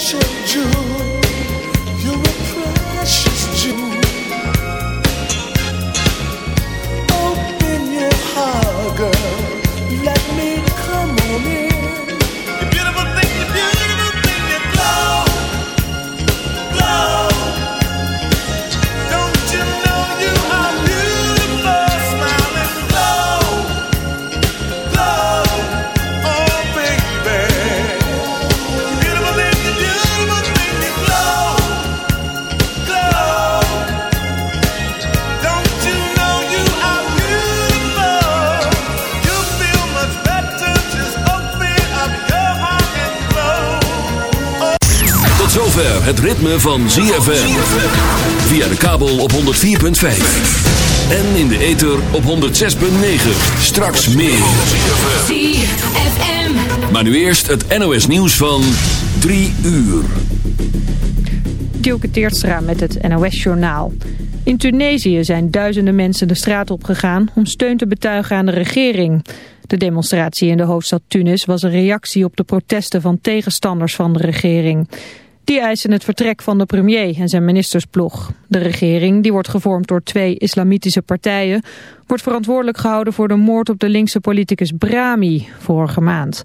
captured you. You were precious. Van ZFM. Via de kabel op 104.5. En in de ether op 106.9. Straks meer. ZFM. Maar nu eerst het NOS nieuws van 3 uur. Dielke Teertstra met het NOS Journaal. In Tunesië zijn duizenden mensen de straat op gegaan om steun te betuigen aan de regering. De demonstratie in de hoofdstad Tunis was een reactie op de protesten van tegenstanders van de regering. Die eisen het vertrek van de premier en zijn ministersploeg. De regering, die wordt gevormd door twee islamitische partijen... wordt verantwoordelijk gehouden voor de moord op de linkse politicus Brahmi vorige maand.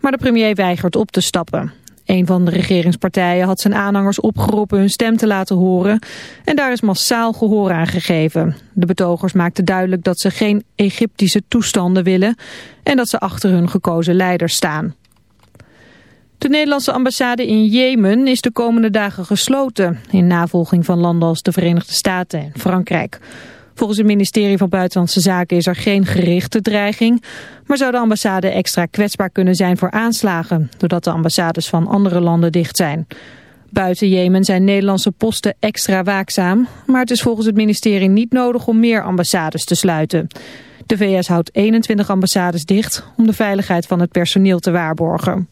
Maar de premier weigert op te stappen. Een van de regeringspartijen had zijn aanhangers opgeroepen hun stem te laten horen. En daar is massaal gehoor aan gegeven. De betogers maakten duidelijk dat ze geen Egyptische toestanden willen... en dat ze achter hun gekozen leiders staan. De Nederlandse ambassade in Jemen is de komende dagen gesloten... in navolging van landen als de Verenigde Staten en Frankrijk. Volgens het ministerie van Buitenlandse Zaken is er geen gerichte dreiging... maar zou de ambassade extra kwetsbaar kunnen zijn voor aanslagen... doordat de ambassades van andere landen dicht zijn. Buiten Jemen zijn Nederlandse posten extra waakzaam... maar het is volgens het ministerie niet nodig om meer ambassades te sluiten. De VS houdt 21 ambassades dicht om de veiligheid van het personeel te waarborgen.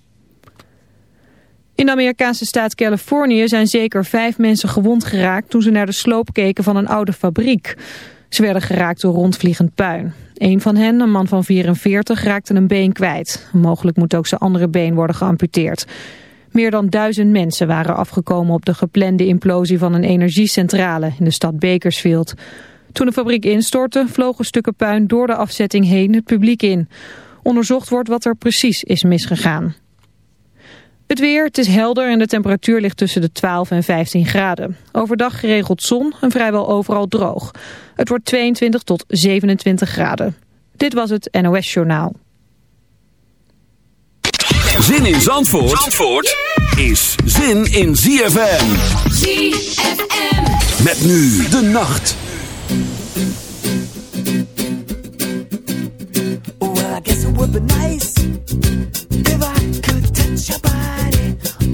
In de Amerikaanse staat Californië zijn zeker vijf mensen gewond geraakt toen ze naar de sloop keken van een oude fabriek. Ze werden geraakt door rondvliegend puin. Een van hen, een man van 44, raakte een been kwijt. Mogelijk moet ook zijn andere been worden geamputeerd. Meer dan duizend mensen waren afgekomen op de geplande implosie van een energiecentrale in de stad Bakersfield. Toen de fabriek instortte, vlogen stukken puin door de afzetting heen het publiek in. Onderzocht wordt wat er precies is misgegaan. Het weer, het is helder en de temperatuur ligt tussen de 12 en 15 graden. Overdag geregeld zon en vrijwel overal droog. Het wordt 22 tot 27 graden. Dit was het NOS Journaal. Zin in Zandvoort, Zandvoort is zin in ZFM. ZFM. Met nu de nacht. Would be nice if I could touch your body.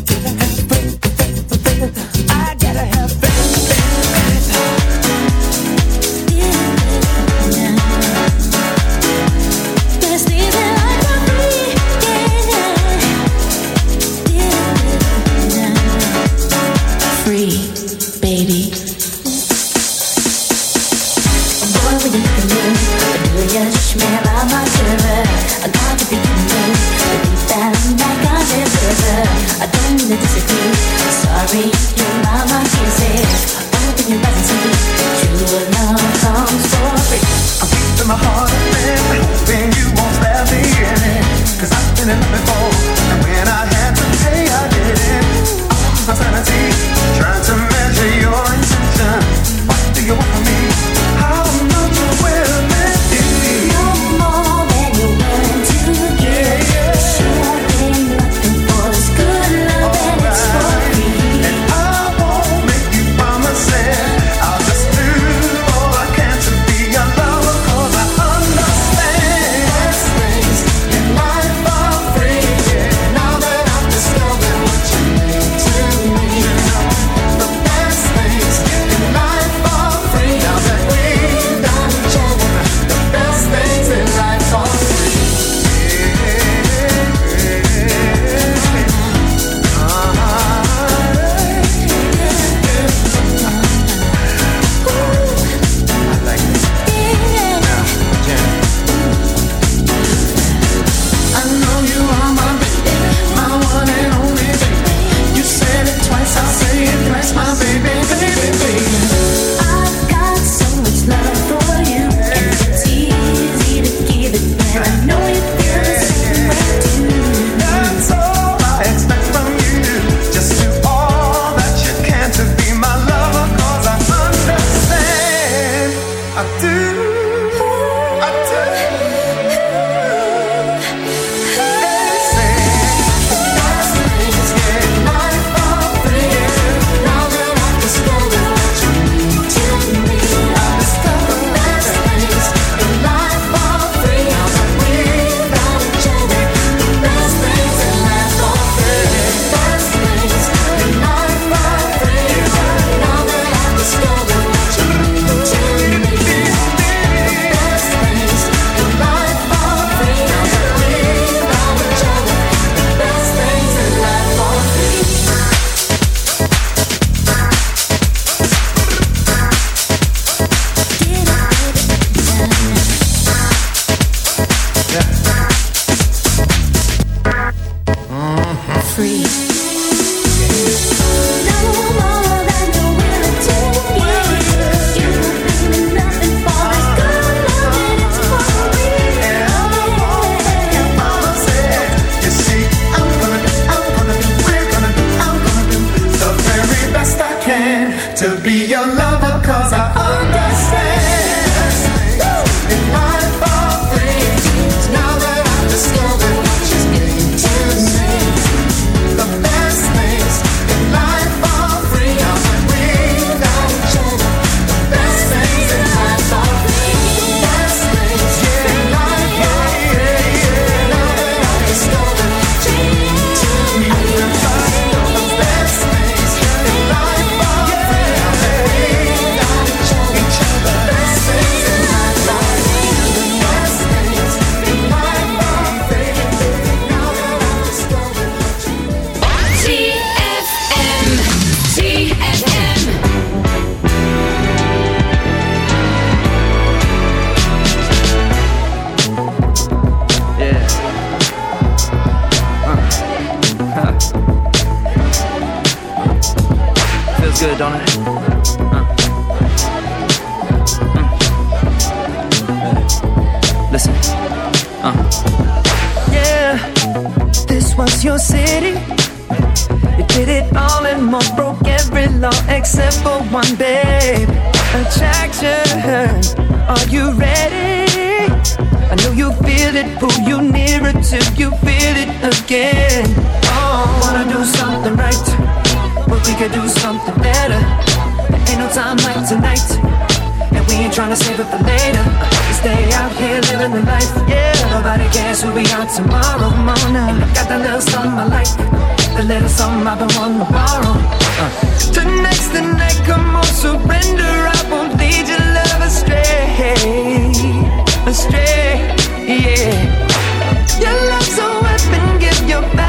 Faith. Because I gotta Are you ready? I know you feel it. Pull you nearer till you feel it again. Oh, wanna do something right, but we could do something better. There ain't no time like tonight, and we ain't trying to save it for later. We stay out here living the life. Yeah, nobody cares who we are tomorrow. Mona, got that little something I like the little something I've been wanting to borrow. Uh. Tonight's the night, come on, surrender. I won't lead you astray, yeah. Your love's a weapon, give your back.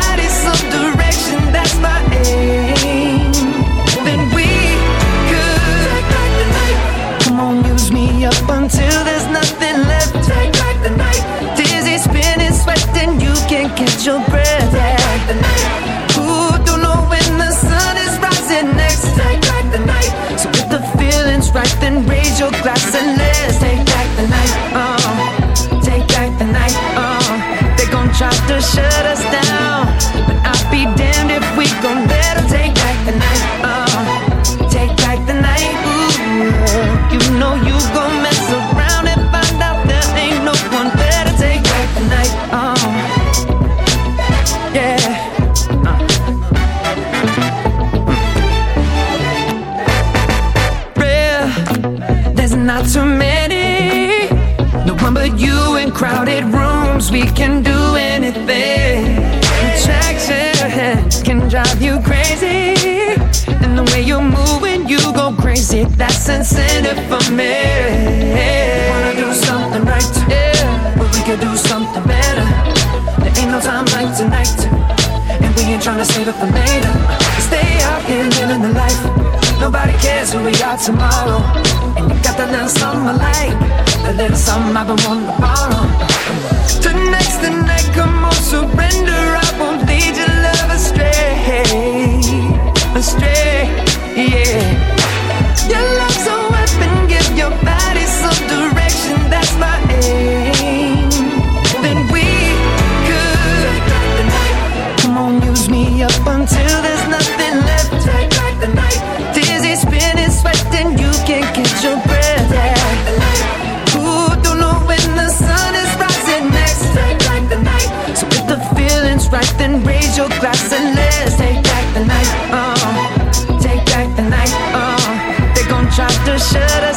it for me. Wanna do something right, today, but we can do something better. There ain't no time like tonight, and we ain't trying to save it for later. Stay out here living the life. Nobody cares who we are tomorrow. And you got that little something I like, that little something I've been wanting to borrow. Tonight's the night, come on, surrender. I won't lead your love astray, astray, yeah. glass and let's take back the night. Uh, take back the night. Uh, they gon' try to shut us.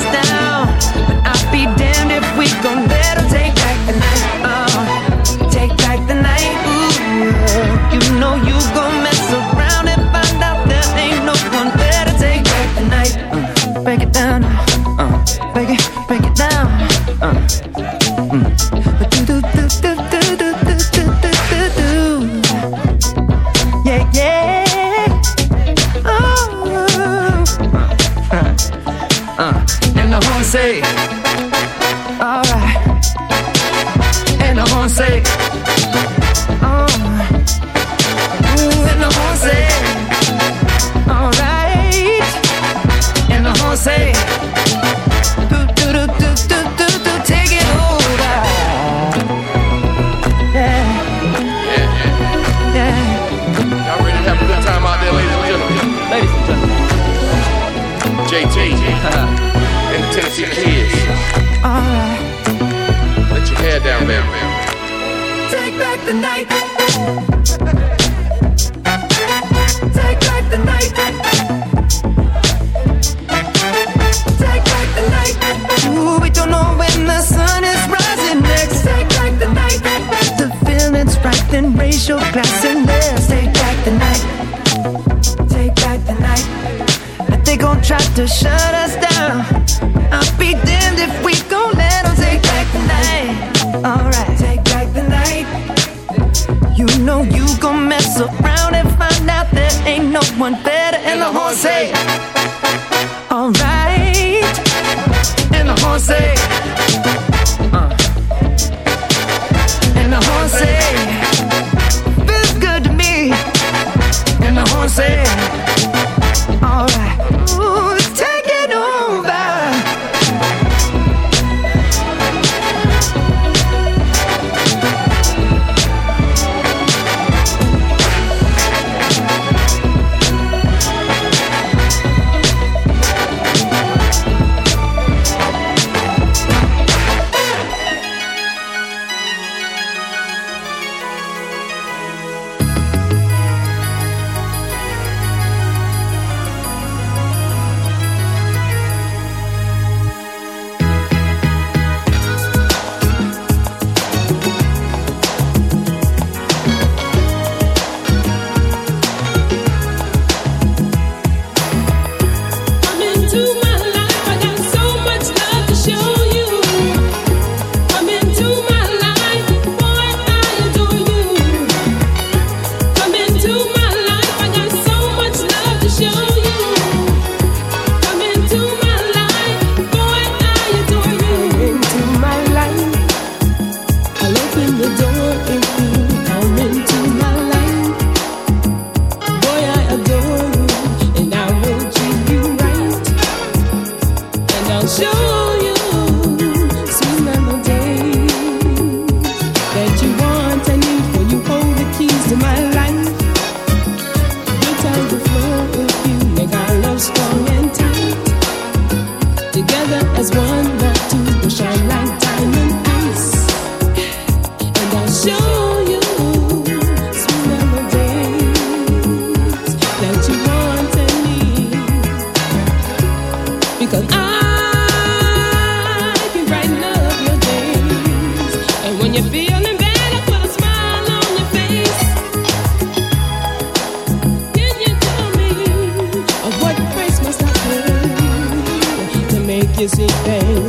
See things. Come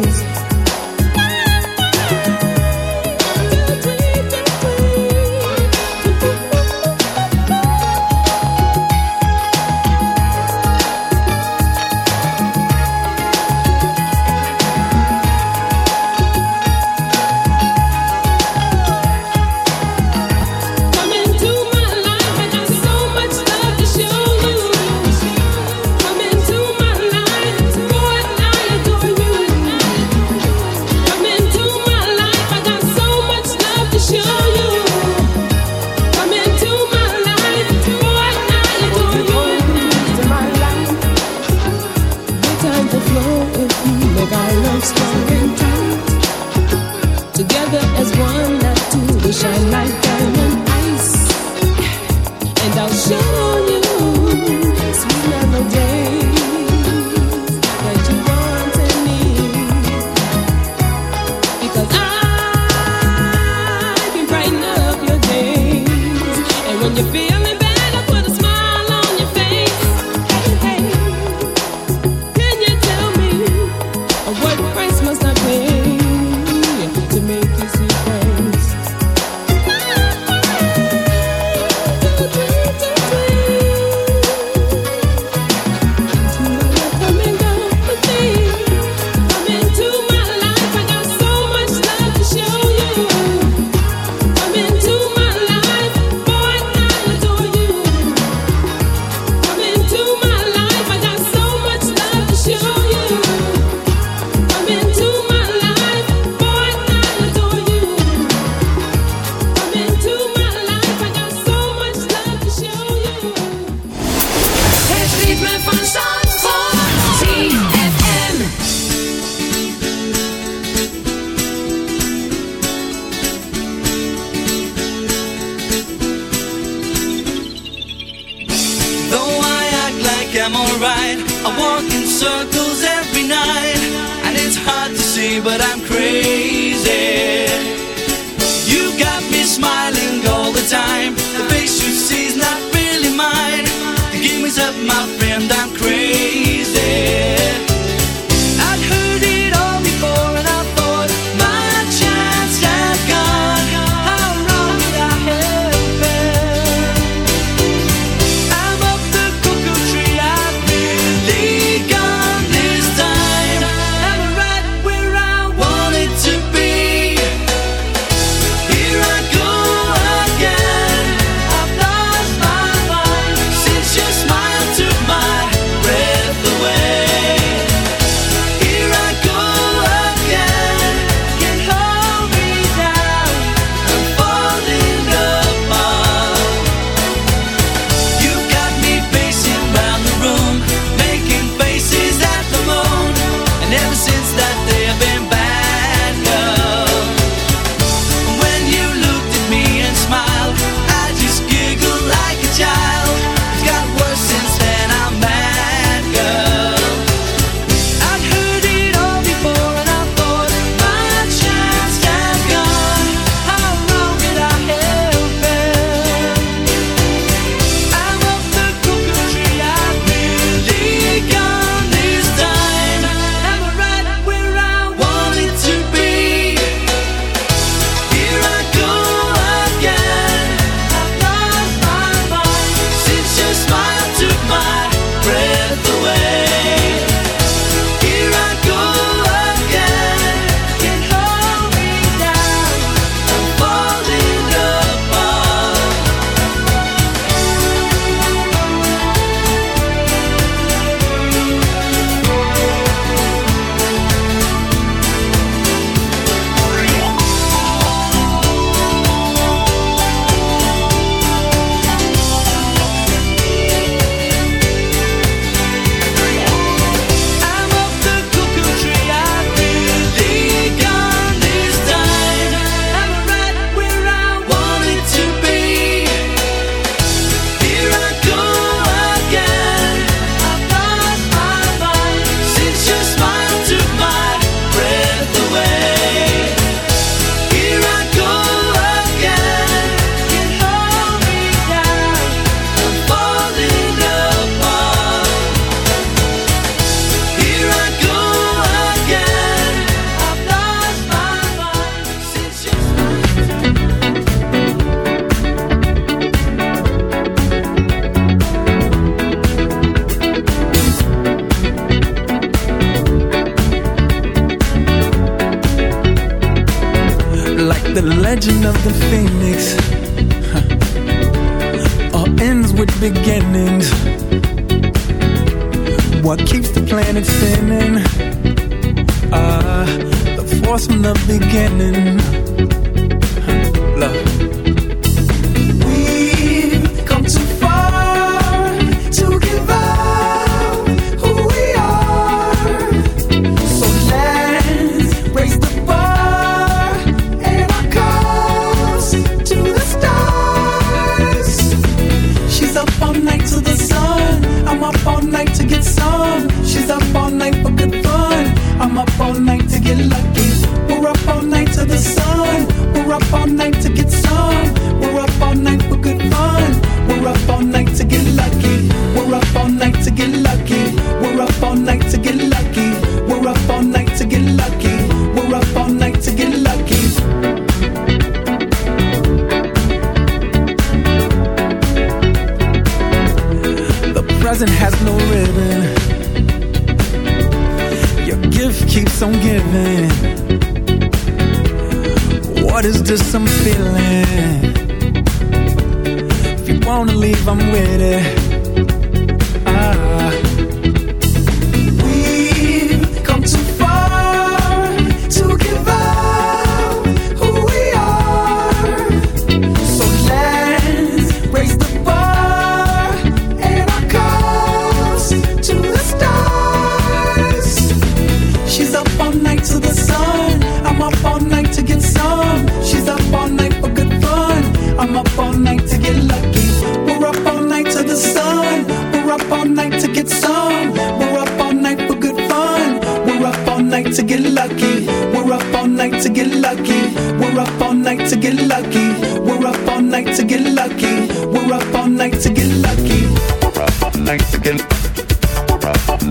nice again.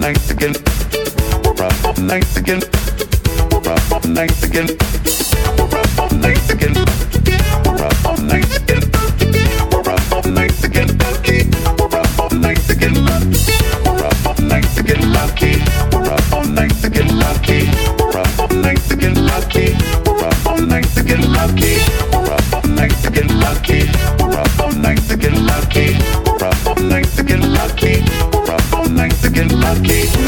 night again. night again. Nice again. Nice again. night. again. heartbeat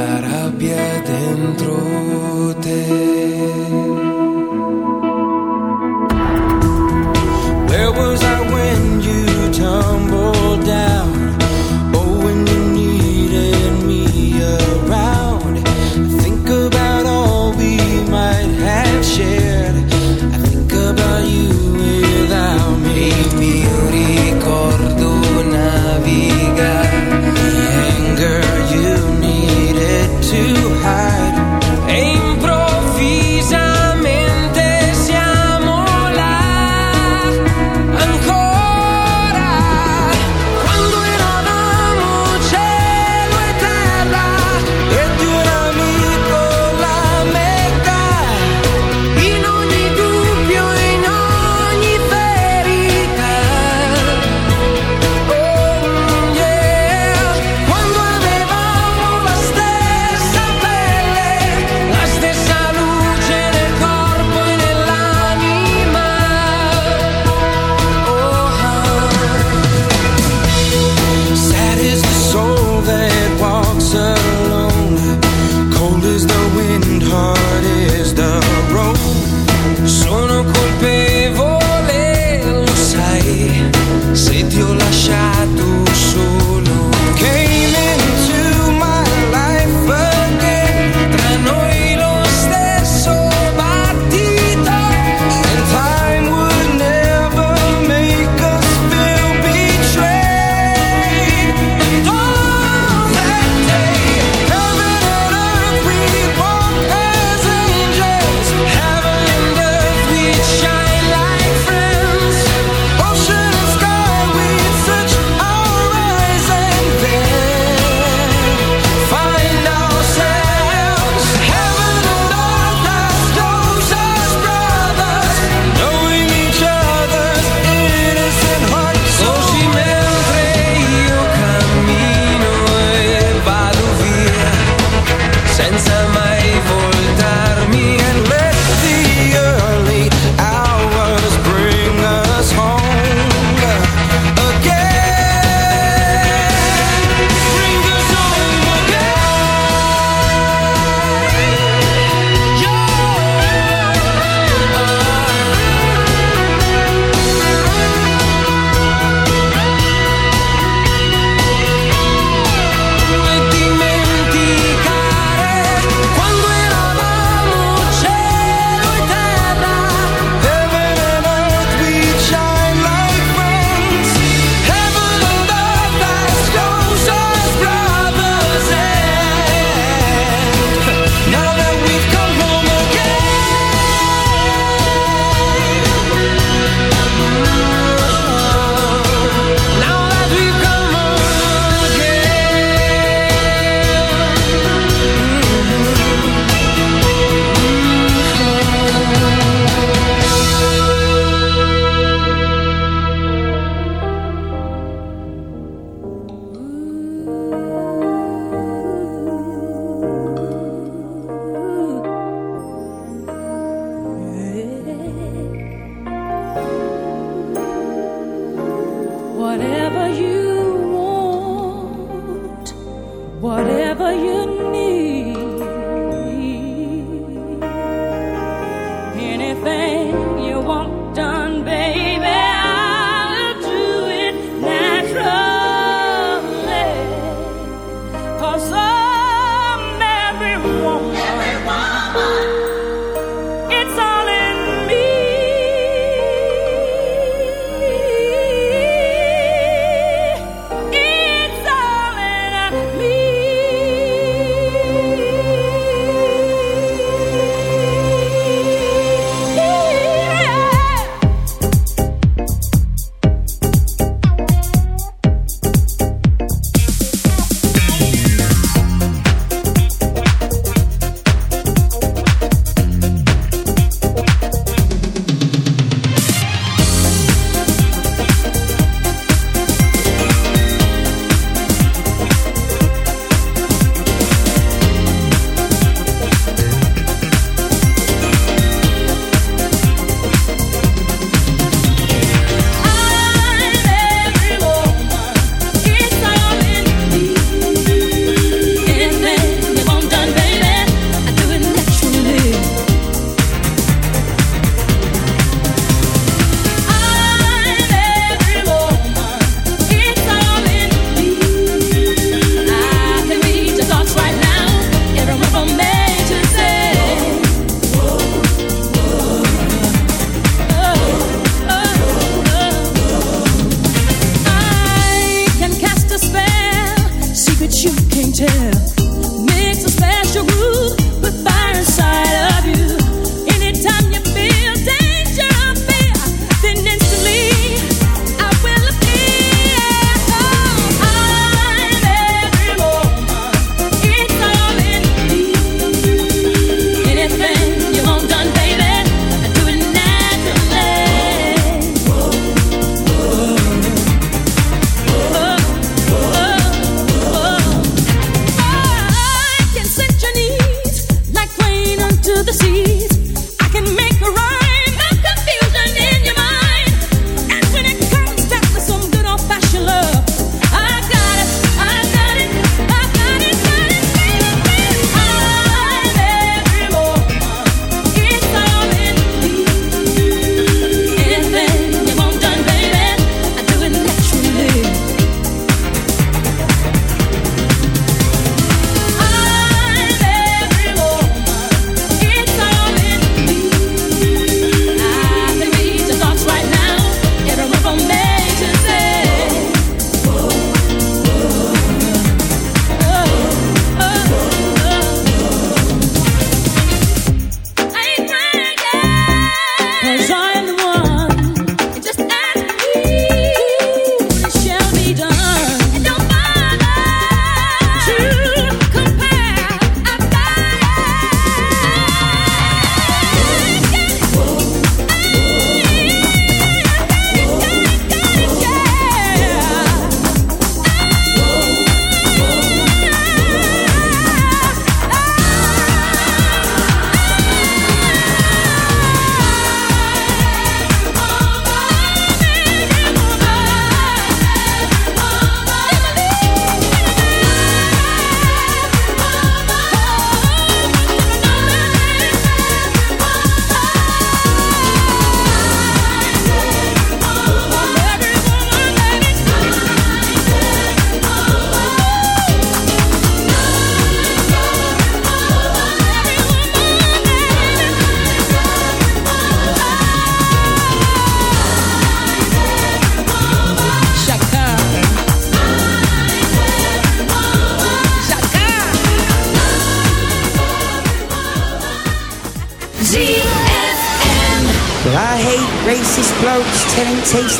la rabbia dentro te.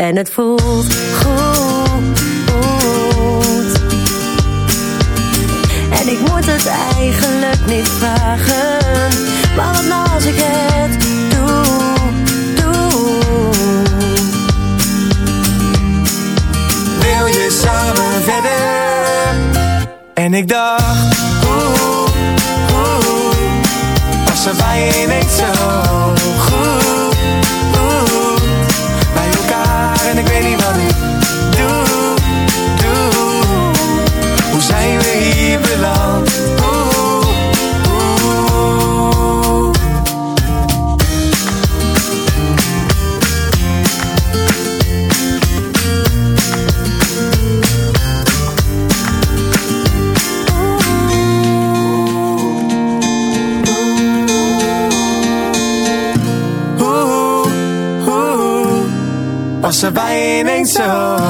en het voelt goed. En ik moet het eigenlijk niet vragen, maar wat nou als ik het doe, doe. Wil je samen verder? En ik dacht, als ze bij je zo. oh.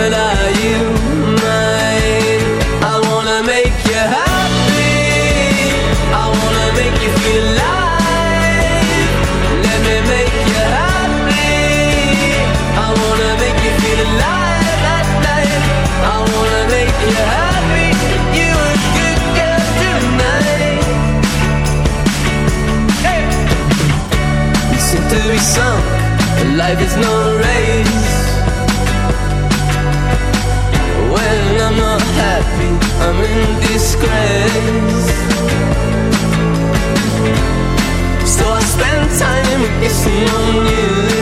and are you mine? I wanna make you happy. I wanna make you feel alive. Let me make you happy. I wanna make you feel alive night. I wanna make you happy. You a good girl tonight. You seem to be. Life is not. feel I'm in disgrace. So I spend time missing on you.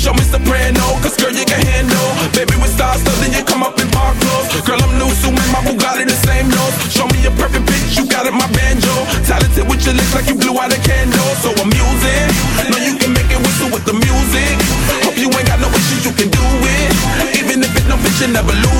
show me new. cause girl, you can handle. Baby, with stars, so then you come up in park clothes. Girl, I'm new, so my Bugatti the same nose. Show me a perfect bitch, you got it, my banjo. Talented with your lips like you blew out a candle. So I'm using, know you can make it whistle with the music. Hope you ain't got no issues, you can do it. Even if it's no bitch, you never lose.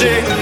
shake